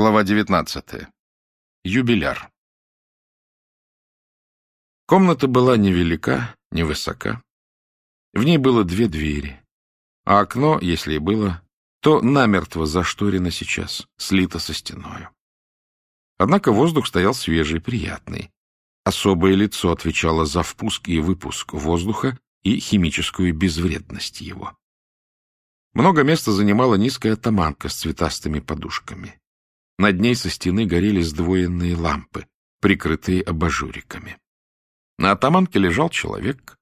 Глава 19. Юбиляр. Комната была невелика, невысока. В ней было две двери, а окно, если и было, то намертво зашторено сейчас, слито со стеною. Однако воздух стоял свежий, приятный. Особое лицо отвечало за впуск и выпуск воздуха и химическую безвредность его. Много места занимала низкая таманка с цветастыми подушками. Над ней со стены горели сдвоенные лампы, прикрытые абажуриками. На атаманке лежал человек,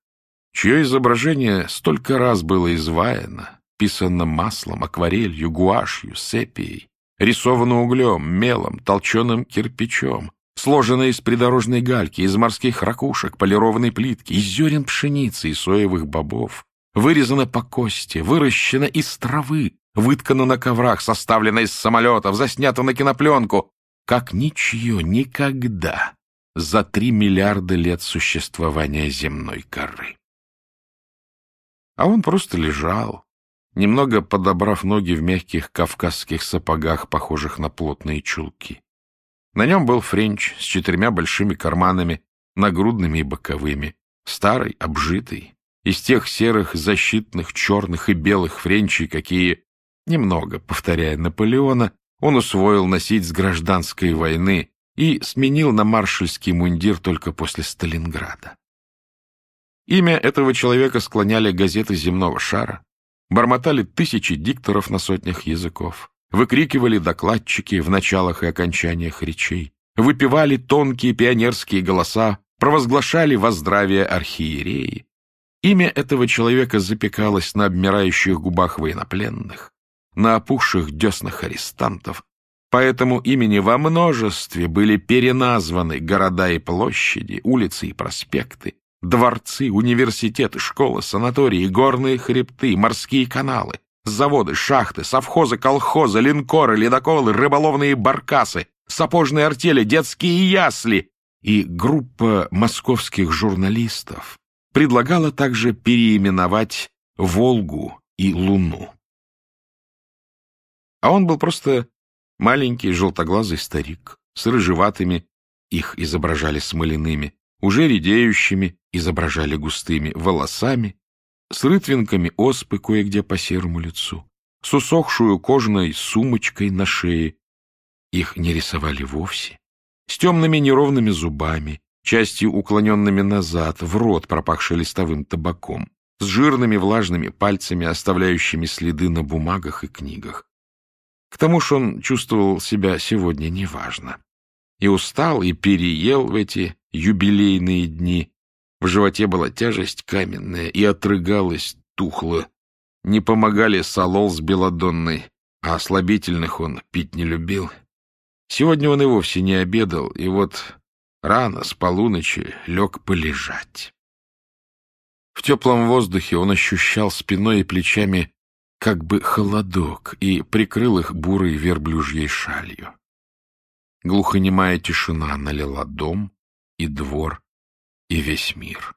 чье изображение столько раз было изваяно, писано маслом, акварелью, гуашью, сепией, рисовано углем, мелом, толченым кирпичом, сложено из придорожной гальки, из морских ракушек, полированной плитки, из зерен пшеницы и соевых бобов, вырезано по кости, выращено из травы, выткано на коврах, составлено из самолетов, заснято на кинопленку, как ничье никогда за три миллиарда лет существования земной коры. А он просто лежал, немного подобрав ноги в мягких кавказских сапогах, похожих на плотные чулки. На нем был френч с четырьмя большими карманами, нагрудными и боковыми, старый, обжитый, из тех серых, защитных, черных и белых френчей, какие Немного, повторяя Наполеона, он усвоил носить с гражданской войны и сменил на маршальский мундир только после Сталинграда. Имя этого человека склоняли газеты земного шара, бормотали тысячи дикторов на сотнях языков, выкрикивали докладчики в началах и окончаниях речей, выпивали тонкие пионерские голоса, провозглашали воздравие архиереи. Имя этого человека запекалось на обмирающих губах военнопленных, на опухших деснах арестантов. По этому имени во множестве были переназваны города и площади, улицы и проспекты, дворцы, университеты, школы, санатории, горные хребты, морские каналы, заводы, шахты, совхозы, колхозы, линкоры, ледоколы, рыболовные баркасы, сапожные артели, детские ясли. И группа московских журналистов предлагала также переименовать Волгу и Луну. А он был просто маленький желтоглазый старик с рыжеватыми, их изображали смоляными, уже редеющими, изображали густыми волосами, с рытвинками оспы кое-где по серому лицу, с усохшую кожаной сумочкой на шее. Их не рисовали вовсе, с темными неровными зубами, частью уклоненными назад, в рот, пропахший листовым табаком, с жирными влажными пальцами, оставляющими следы на бумагах и книгах. К тому же он чувствовал себя сегодня неважно. И устал, и переел в эти юбилейные дни. В животе была тяжесть каменная, и отрыгалась тухло. Не помогали солол с белодонной, а слабительных он пить не любил. Сегодня он и вовсе не обедал, и вот рано, с полуночи, лег полежать. В теплом воздухе он ощущал спиной и плечами как бы холодок и прикрыл их бурой верблюжьей шалью. Глухонемая тишина налила дом и двор и весь мир.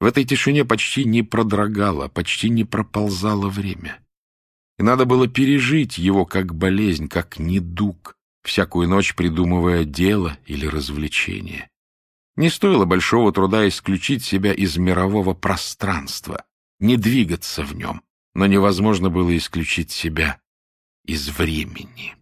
В этой тишине почти не продрогало, почти не проползало время. И надо было пережить его как болезнь, как недуг, всякую ночь придумывая дело или развлечение. Не стоило большого труда исключить себя из мирового пространства, не двигаться в нем, но невозможно было исключить себя из времени.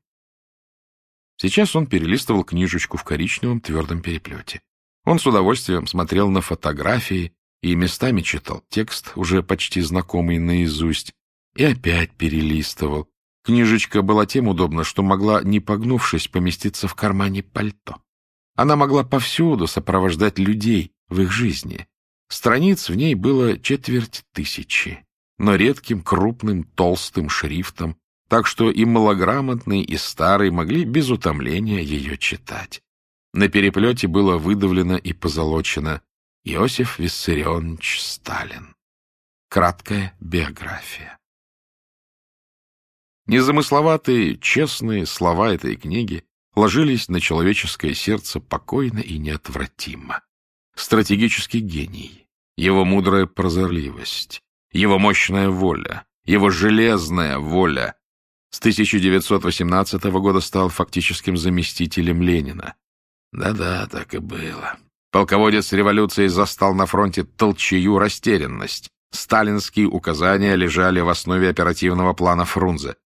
Сейчас он перелистывал книжечку в коричневом твердом переплете. Он с удовольствием смотрел на фотографии и местами читал текст, уже почти знакомый наизусть, и опять перелистывал. Книжечка была тем удобна, что могла, не погнувшись, поместиться в кармане пальто. Она могла повсюду сопровождать людей в их жизни. Страниц в ней было четверть тысячи но редким, крупным, толстым шрифтом, так что и малограмотный, и старый могли без утомления ее читать. На переплете было выдавлено и позолочено Иосиф Виссарионович Сталин. Краткая биография. Незамысловатые, честные слова этой книги ложились на человеческое сердце покойно и неотвратимо. Стратегический гений, его мудрая прозорливость, его мощная воля, его железная воля, С 1918 года стал фактическим заместителем Ленина. Да-да, так и было. Полководец революции застал на фронте толчею растерянность. Сталинские указания лежали в основе оперативного плана Фрунзе.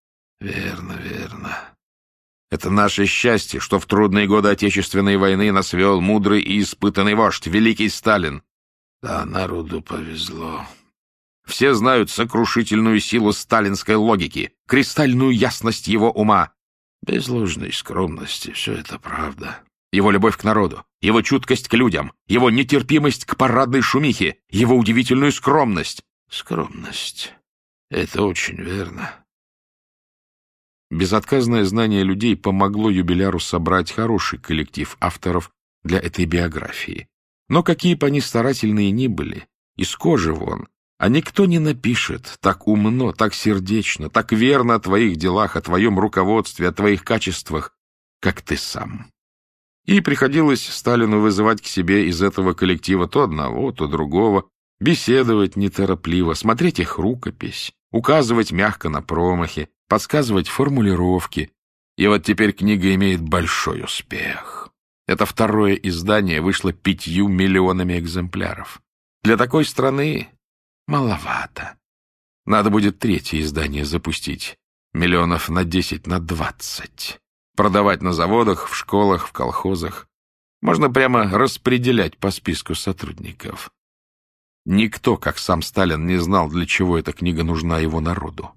Верно, верно. Это наше счастье, что в трудные годы Отечественной войны нас вел мудрый и испытанный вождь, великий Сталин. Да, народу повезло. Все знают сокрушительную силу сталинской логики, кристальную ясность его ума. Без ложной скромности, все это правда. Его любовь к народу, его чуткость к людям, его нетерпимость к парадной шумихе, его удивительную скромность. Скромность. Это очень верно. Безотказное знание людей помогло юбиляру собрать хороший коллектив авторов для этой биографии. Но какие бы они старательные ни были, из кожи вон, а никто не напишет так умно, так сердечно, так верно о твоих делах, о твоем руководстве, о твоих качествах, как ты сам. И приходилось Сталину вызывать к себе из этого коллектива то одного, то другого, беседовать неторопливо, смотреть их рукопись, указывать мягко на промахи, подсказывать формулировки. И вот теперь книга имеет большой успех. Это второе издание вышло пятью миллионами экземпляров. Для такой страны маловато. Надо будет третье издание запустить. Миллионов на десять, на двадцать. Продавать на заводах, в школах, в колхозах. Можно прямо распределять по списку сотрудников. Никто, как сам Сталин, не знал, для чего эта книга нужна его народу.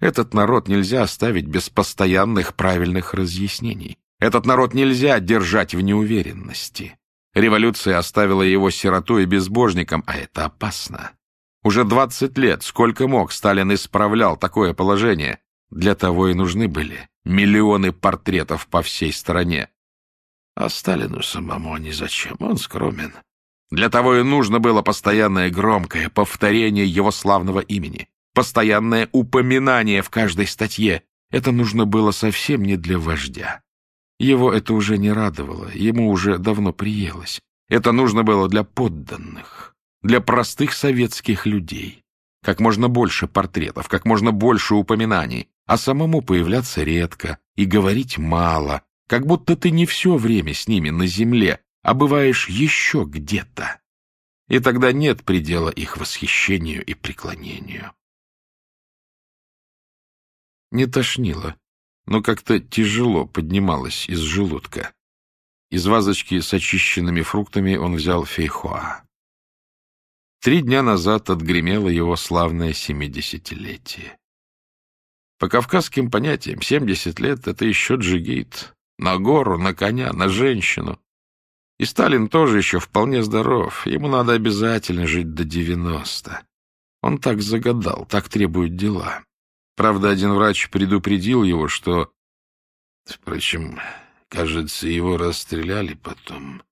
Этот народ нельзя оставить без постоянных правильных разъяснений. Этот народ нельзя держать в неуверенности. Революция оставила его сиротой и безбожником, а это опасно. Уже двадцать лет, сколько мог, Сталин исправлял такое положение. Для того и нужны были миллионы портретов по всей стране. А Сталину самому они зачем? Он скромен. Для того и нужно было постоянное громкое повторение его славного имени постоянное упоминание в каждой статье. Это нужно было совсем не для вождя. Его это уже не радовало, ему уже давно приелось. Это нужно было для подданных, для простых советских людей. Как можно больше портретов, как можно больше упоминаний, а самому появляться редко и говорить мало, как будто ты не все время с ними на земле, а бываешь еще где-то. И тогда нет предела их восхищению и преклонению. Не тошнило, но как-то тяжело поднималось из желудка. Из вазочки с очищенными фруктами он взял фейхоа. Три дня назад отгремело его славное семидесятилетие. По кавказским понятиям, семьдесят лет — это еще джигит. На гору, на коня, на женщину. И Сталин тоже еще вполне здоров. Ему надо обязательно жить до девяносто. Он так загадал, так требуют дела. Правда, один врач предупредил его, что... Впрочем, кажется, его расстреляли потом.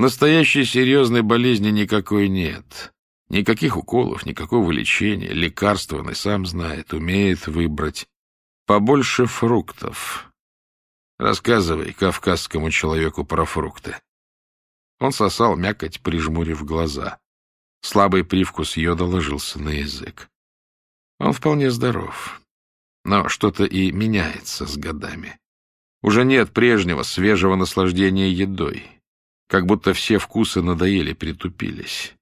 Настоящей серьезной болезни никакой нет. Никаких уколов, никакого лечения. Лекарства он и сам знает, умеет выбрать. Побольше фруктов. Рассказывай кавказскому человеку про фрукты. Он сосал мякоть, прижмурив глаза. Слабый привкус йода ложился на язык. Он вполне здоров, но что-то и меняется с годами. Уже нет прежнего свежего наслаждения едой, как будто все вкусы надоели, притупились.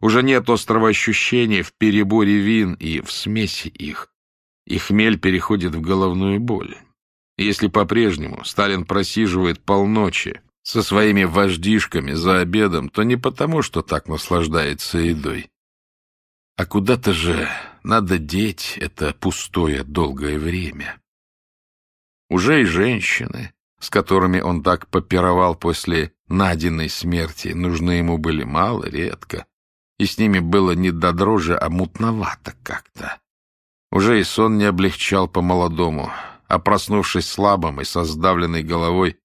Уже нет острого ощущения в переборе вин и в смеси их, и хмель переходит в головную боль. Если по-прежнему Сталин просиживает полночи со своими вождишками за обедом, то не потому, что так наслаждается едой, а куда-то же надо деть это пустое долгое время. Уже и женщины, с которыми он так попировал после Надиной смерти, нужны ему были мало, редко, и с ними было не до дрожи, а мутновато как-то. Уже и сон не облегчал по-молодому, а проснувшись слабым и со сдавленной головой,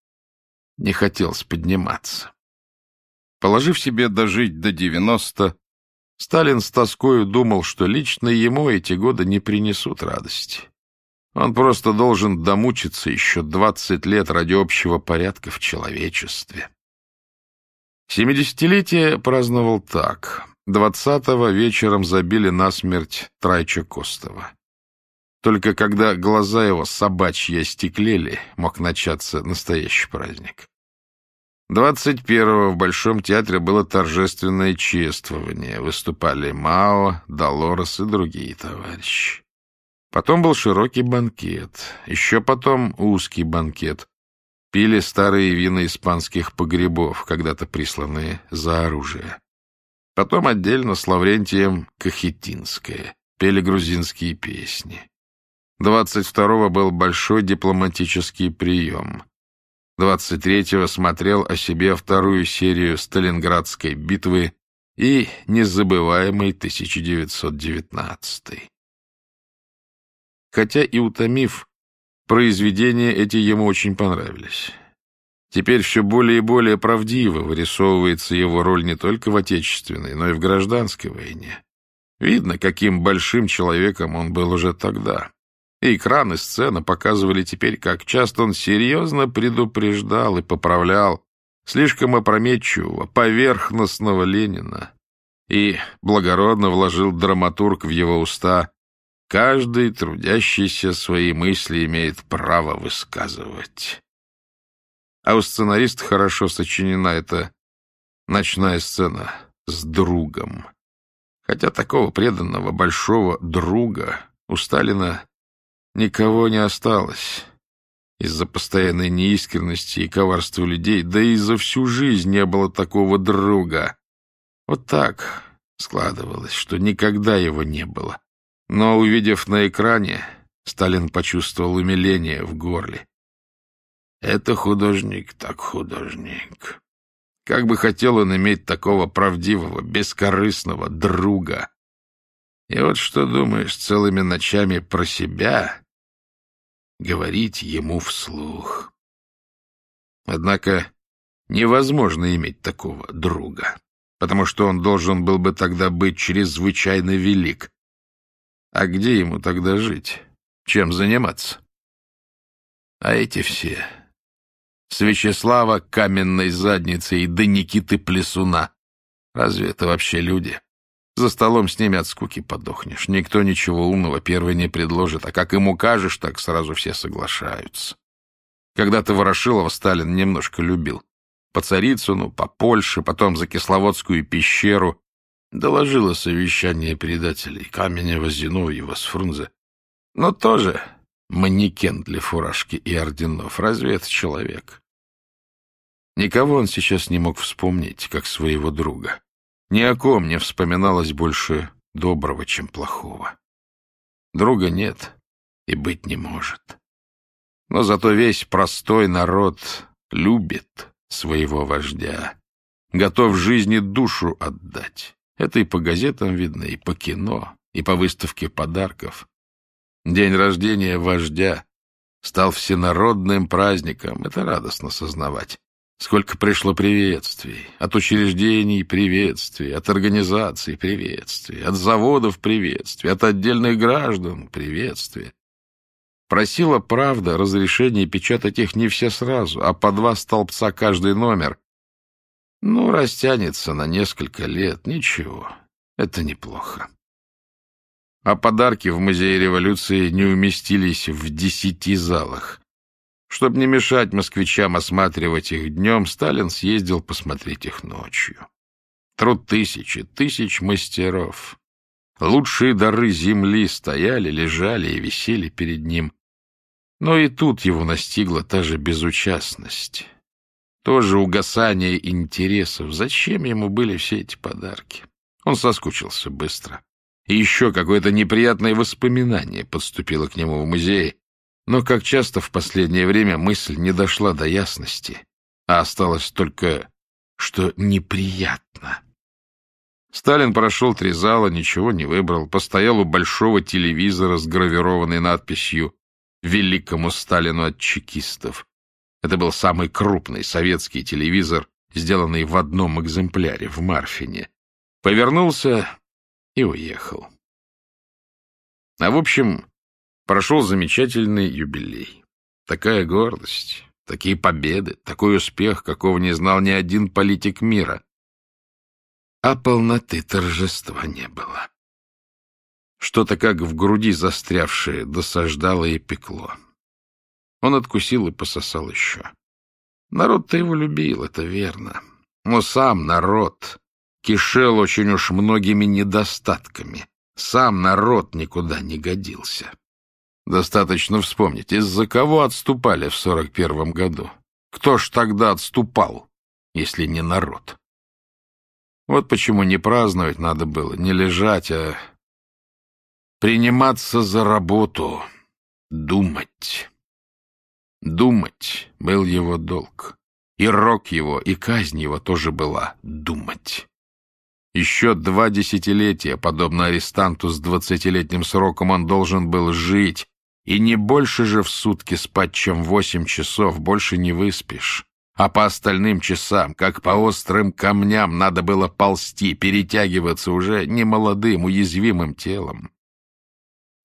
не хотелось подниматься. Положив себе дожить до девяносто, Сталин с тоскою думал, что лично ему эти годы не принесут радости. Он просто должен домучиться еще двадцать лет ради общего порядка в человечестве. Семидесятилетие праздновал так. Двадцатого вечером забили насмерть Трайча Костова. Только когда глаза его собачьи остеклели, мог начаться настоящий праздник. 21-го в Большом театре было торжественное чествование. Выступали Мао, Долорес и другие товарищи. Потом был широкий банкет. Еще потом узкий банкет. Пили старые вина испанских погребов, когда-то присланные за оружие. Потом отдельно с Лаврентием Кахетинское. Пели грузинские песни. 22-го был большой дипломатический прием. 23-го смотрел о себе вторую серию Сталинградской битвы и незабываемый 1919. Хотя и утомив, произведения эти ему очень понравились. Теперь все более и более правдиво вырисовывается его роль не только в Отечественной, но и в гражданской войне. Видно, каким большим человеком он был уже тогда. И экран и сцена показывали теперь, как часто он серьезно предупреждал и поправлял слишком опрометчивого, поверхностного Ленина и благородно вложил драматург в его уста «Каждый трудящийся свои мысли имеет право высказывать». А у сценариста хорошо сочинена эта ночная сцена с другом. Хотя такого преданного большого друга у Сталина Никого не осталось. Из-за постоянной неискренности и коварства людей, да и за всю жизнь не было такого друга. Вот так складывалось, что никогда его не было. Но, увидев на экране, Сталин почувствовал умиление в горле. Это художник, так художник. Как бы хотел он иметь такого правдивого, бескорыстного друга. И вот что думаешь целыми ночами про себя, говорить ему вслух. Однако невозможно иметь такого друга, потому что он должен был бы тогда быть чрезвычайно велик. А где ему тогда жить? Чем заниматься? А эти все... С Вячеслава каменной задницей до Никиты Плесуна. Разве это вообще люди? За столом с ними от скуки подохнешь. Никто ничего умного первый не предложит, а как им укажешь, так сразу все соглашаются. Когда-то Ворошилова Сталин немножко любил. По Царицыну, по Польше, потом за Кисловодскую пещеру. Доложило совещание предателей Каменева, Зиновьева, Сфрунзе. Но тоже манекен для фуражки и орденов. Разве это человек? Никого он сейчас не мог вспомнить, как своего друга. Ни о ком не вспоминалось больше доброго, чем плохого. Друга нет и быть не может. Но зато весь простой народ любит своего вождя, готов жизни душу отдать. Это и по газетам видно, и по кино, и по выставке подарков. День рождения вождя стал всенародным праздником, это радостно сознавать. Сколько пришло приветствий. От учреждений приветствий, от организаций приветствий, от заводов приветствий, от отдельных граждан приветствия. Просила правда разрешение печатать их не все сразу, а по два столбца каждый номер. Ну, растянется на несколько лет, ничего, это неплохо. А подарки в Музее революции не уместились в десяти залах. Чтобы не мешать москвичам осматривать их днем, Сталин съездил посмотреть их ночью. Труд тысячи, тысяч мастеров. Лучшие дары земли стояли, лежали и висели перед ним. Но и тут его настигла та же безучастность. Тоже угасание интересов. Зачем ему были все эти подарки? Он соскучился быстро. И еще какое-то неприятное воспоминание подступило к нему в музее, но, как часто в последнее время, мысль не дошла до ясности, а осталось только, что неприятно. Сталин прошел три зала, ничего не выбрал, постоял у большого телевизора с гравированной надписью «Великому Сталину от чекистов». Это был самый крупный советский телевизор, сделанный в одном экземпляре в Марфине. Повернулся и уехал. А в общем, Прошел замечательный юбилей. Такая гордость, такие победы, такой успех, какого не знал ни один политик мира. А полноты торжества не было. Что-то как в груди застрявшее досаждало и пекло. Он откусил и пососал еще. Народ-то его любил, это верно. Но сам народ кишел очень уж многими недостатками. Сам народ никуда не годился. Достаточно вспомнить, из-за кого отступали в сорок первом году. Кто ж тогда отступал, если не народ? Вот почему не праздновать надо было, не лежать, а приниматься за работу, думать. Думать был его долг. И рок его, и казнь его тоже была думать. Еще два десятилетия, подобно арестанту с двадцатилетним сроком, он должен был жить, и не больше же в сутки спать, чем восемь часов, больше не выспишь. А по остальным часам, как по острым камням, надо было ползти, перетягиваться уже немолодым, уязвимым телом.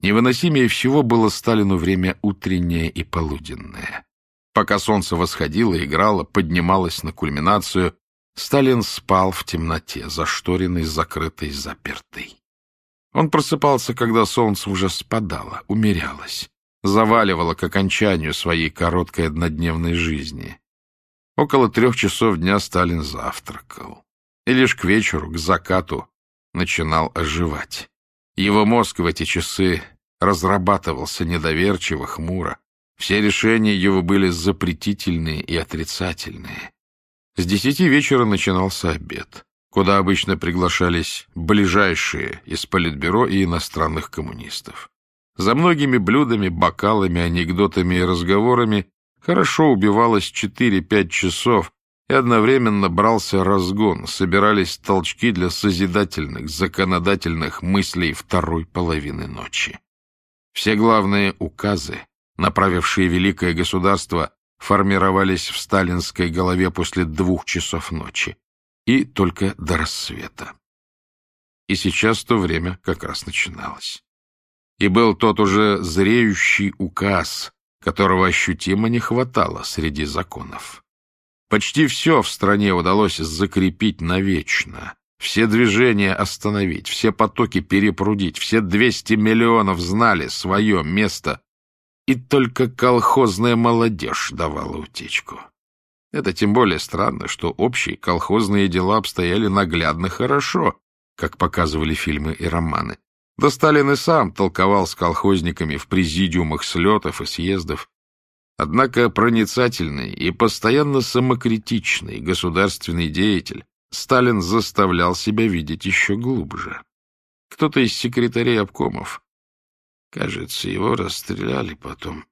Невыносимее всего было Сталину время утреннее и полуденное. Пока солнце восходило, играло, поднималось на кульминацию, Сталин спал в темноте, зашторенный, закрытый, запертый. Он просыпался, когда солнце уже спадало, умерялось заваливало к окончанию своей короткой однодневной жизни. Около трех часов дня Сталин завтракал. И лишь к вечеру, к закату, начинал оживать. Его мозг в эти часы разрабатывался недоверчиво, хмуро. Все решения его были запретительные и отрицательные. С десяти вечера начинался обед, куда обычно приглашались ближайшие из политбюро и иностранных коммунистов. За многими блюдами, бокалами, анекдотами и разговорами хорошо убивалось 4-5 часов, и одновременно брался разгон, собирались толчки для созидательных, законодательных мыслей второй половины ночи. Все главные указы, направившие великое государство, формировались в сталинской голове после двух часов ночи и только до рассвета. И сейчас то время как раз начиналось и был тот уже зреющий указ, которого ощутимо не хватало среди законов. Почти все в стране удалось закрепить навечно, все движения остановить, все потоки перепрудить, все 200 миллионов знали свое место, и только колхозная молодежь давала утечку. Это тем более странно, что общие колхозные дела обстояли наглядно хорошо, как показывали фильмы и романы. Да Сталин и сам толковал с колхозниками в президиумах слетов и съездов. Однако проницательный и постоянно самокритичный государственный деятель Сталин заставлял себя видеть еще глубже. Кто-то из секретарей обкомов, кажется, его расстреляли потом,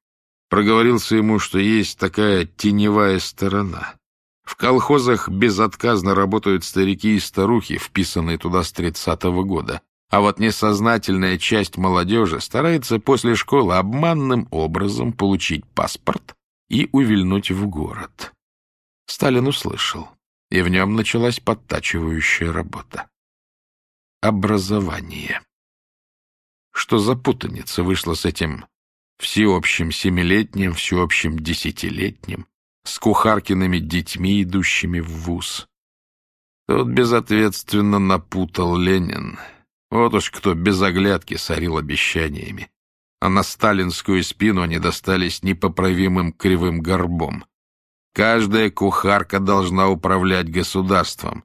проговорился ему, что есть такая теневая сторона. В колхозах безотказно работают старики и старухи, вписанные туда с тридцатого года. А вот несознательная часть молодежи старается после школы обманным образом получить паспорт и увильнуть в город. Сталин услышал, и в нем началась подтачивающая работа. Образование. Что за путаница вышла с этим всеобщим семилетним, всеобщим десятилетним, с кухаркиными детьми, идущими в вуз? Тут безответственно напутал Ленин — вот уж кто без оглядки сорил обещаниями. А на сталинскую спину они достались непоправимым кривым горбом. Каждая кухарка должна управлять государством.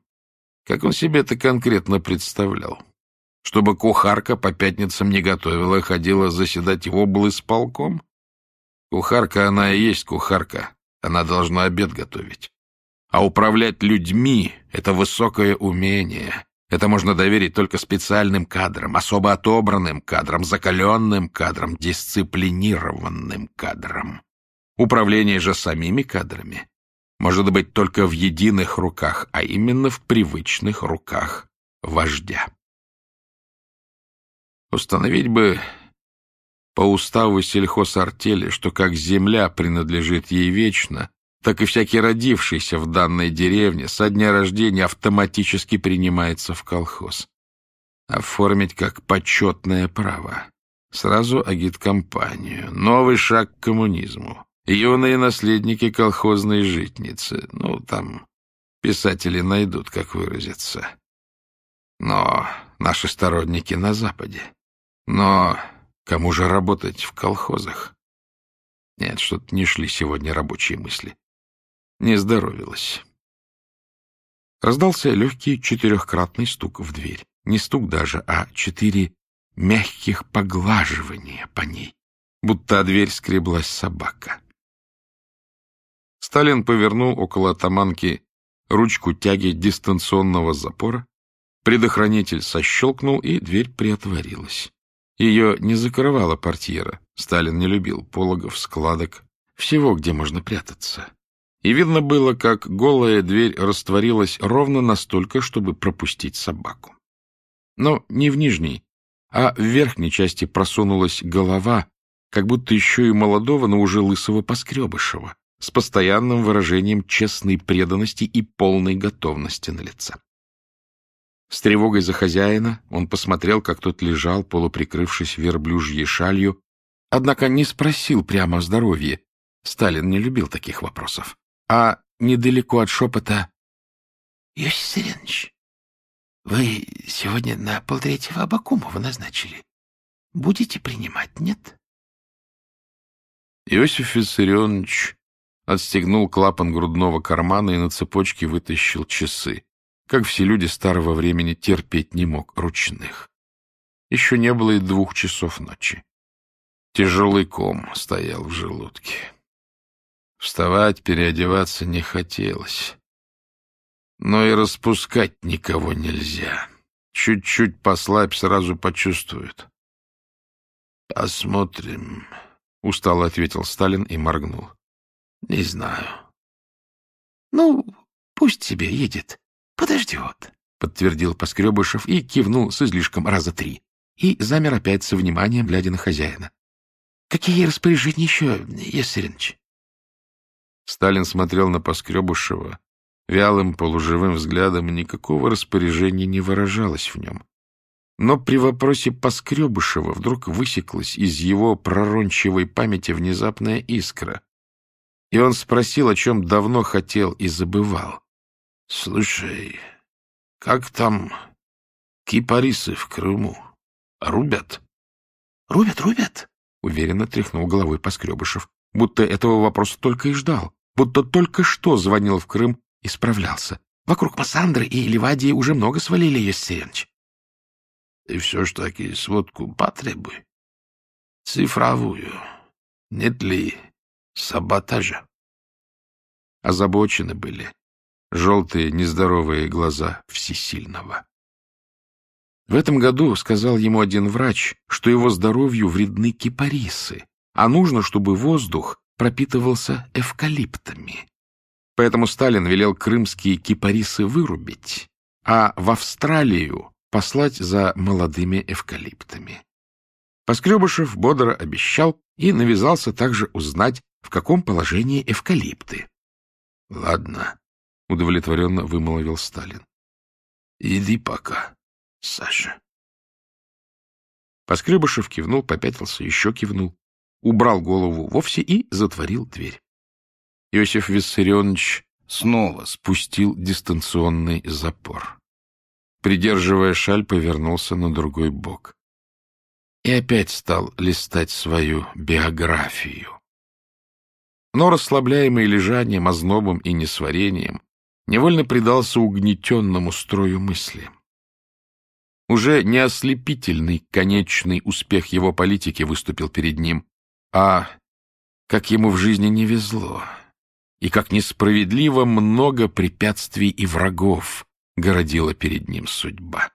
Как он себе это конкретно представлял? Чтобы кухарка по пятницам не готовила, ходила заседать в облсполком? Кухарка она и есть кухарка. Она должна обед готовить. А управлять людьми — это высокое умение. Это можно доверить только специальным кадрам, особо отобранным кадрам, закаленным кадрам, дисциплинированным кадрам. Управление же самими кадрами может быть только в единых руках, а именно в привычных руках вождя. Установить бы по уставу сельхозартели, что как земля принадлежит ей вечно, так и всякий родившийся в данной деревне со дня рождения автоматически принимается в колхоз. Оформить как почетное право. Сразу агиткомпанию. Новый шаг к коммунизму. Юные наследники колхозной житницы. Ну, там писатели найдут, как выразиться. Но наши сторонники на Западе. Но кому же работать в колхозах? Нет, что-то не шли сегодня рабочие мысли. Не здоровилось. Раздался легкий четырехкратный стук в дверь. Не стук даже, а четыре мягких поглаживания по ней, будто дверь скреблась собака. Сталин повернул около атаманки ручку тяги дистанционного запора, предохранитель сощелкнул, и дверь приотворилась. Ее не закрывала портьера. Сталин не любил пологов, складок, всего, где можно прятаться. И видно было, как голая дверь растворилась ровно настолько, чтобы пропустить собаку. Но не в нижней, а в верхней части просунулась голова, как будто еще и молодого, но уже лысого Поскребышева, с постоянным выражением честной преданности и полной готовности на лице. С тревогой за хозяина он посмотрел, как тот лежал, полуприкрывшись верблюжьей шалью, однако не спросил прямо о здоровье. Сталин не любил таких вопросов. А недалеко от шепота «Иосиф Сиренович, вы сегодня на полтретьего Абакумова назначили. Будете принимать, нет?» Иосиф Виссарионович отстегнул клапан грудного кармана и на цепочке вытащил часы. Как все люди старого времени, терпеть не мог ручных. Еще не было и двух часов ночи. Тяжелый ком стоял в желудке. Вставать, переодеваться не хотелось. Но и распускать никого нельзя. Чуть-чуть послабь, сразу почувствуют. — Посмотрим, — устало ответил Сталин и моргнул. — Не знаю. — Ну, пусть себе едет. Подождет, — подтвердил Поскребышев и кивнул с излишком раза три. И замер опять со вниманием, глядя на хозяина. — Какие распоряжения еще, Ессеринович? Сталин смотрел на Поскребышева вялым полуживым взглядом, никакого распоряжения не выражалось в нем. Но при вопросе Поскребышева вдруг высеклась из его прорончивой памяти внезапная искра, и он спросил, о чем давно хотел и забывал. — Слушай, как там кипарисы в Крыму? Рубят? — Рубят, рубят, — уверенно тряхнул головой Поскребышев, будто этого вопроса только и ждал, будто только что звонил в Крым и справлялся. Вокруг Массандры и Ливадии уже много свалили, Ессенович. — И все ж таки сводку потребуй. Цифровую. Нет ли саботажа? Озабочены были желтые нездоровые глаза всесильного. В этом году сказал ему один врач, что его здоровью вредны кипарисы, а нужно, чтобы воздух пропитывался эвкалиптами. Поэтому Сталин велел крымские кипарисы вырубить, а в Австралию послать за молодыми эвкалиптами. Поскребышев бодро обещал и навязался также узнать, в каком положении эвкалипты. — Ладно, — удовлетворенно вымолвил Сталин. — Иди пока, Саша. Поскребышев кивнул, попятился, еще кивнул, убрал голову вовсе и затворил дверь. Иосиф Виссарионович снова спустил дистанционный запор. Придерживая шаль, повернулся на другой бок. И опять стал листать свою биографию. Но расслабляемый лежанием, ознобом и несварением, невольно предался угнетенному строю мысли. Уже не ослепительный конечный успех его политики выступил перед ним, а как ему в жизни не везло, и как несправедливо много препятствий и врагов городила перед ним судьба.